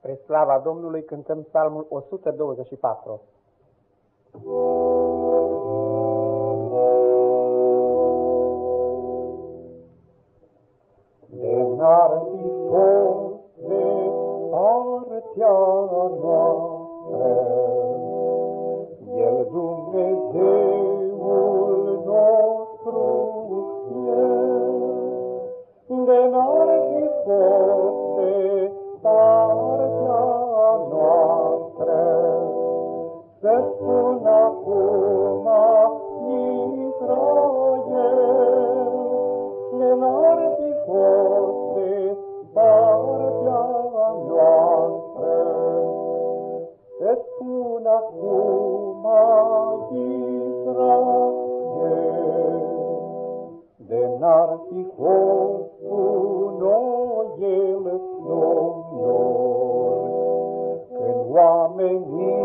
Spre slava Domnului cântăm psalmul 124. De n-ar fi fost de partea noastră, El Dumnezeul nostru, El, de n-ar fi fost de partea Să spun acum Israel, de n-ar fi fost de partea noastră. Să spun acum Israel, de n-ar fi fost cu noi El, Domnul, când oamenii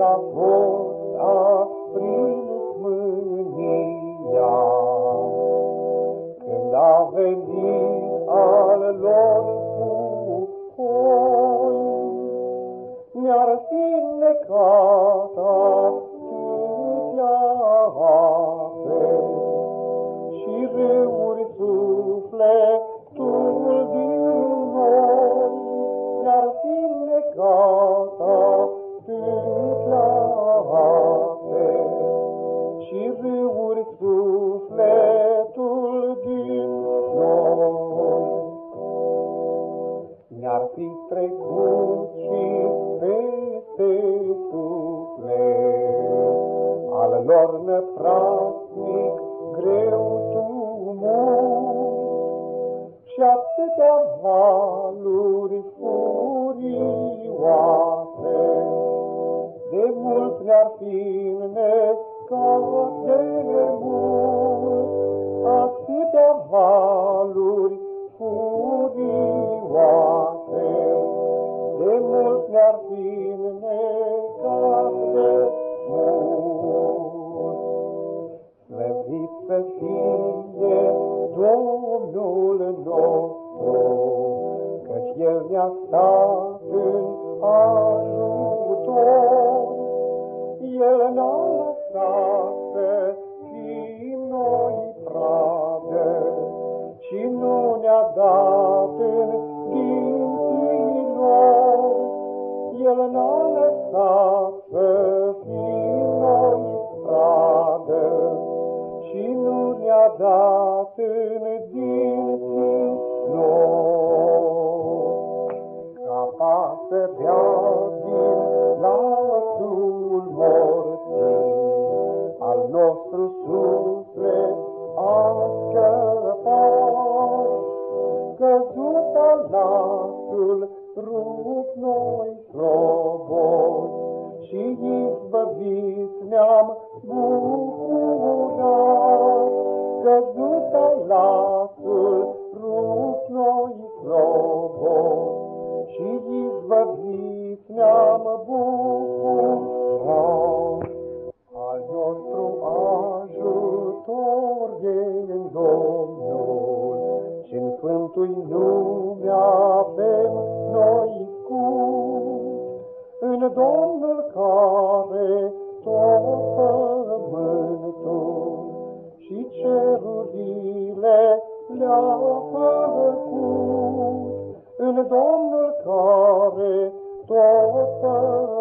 s-a fost aprins mânia, când a venit al lor pupoi, ne-ar fi necat fi trecut și peste suflet. Al lor năprasnic greu tumult și atâtea valuri ne-ar fi necat de mult. Slăvit să fie Domnul nostru, Căci El ne-a stat în ajutor. El n-a lăsat să fim noi pradă, și nu ne-a dat în dinții lor. Ca pasărea din lațul morții, al nostru suflet a scăpat. Căzut al lațul, rup noi robot, și izbăviți ne-am Domnul care tot pământul și cerurile le-a făcut, în Domnul care tot pământul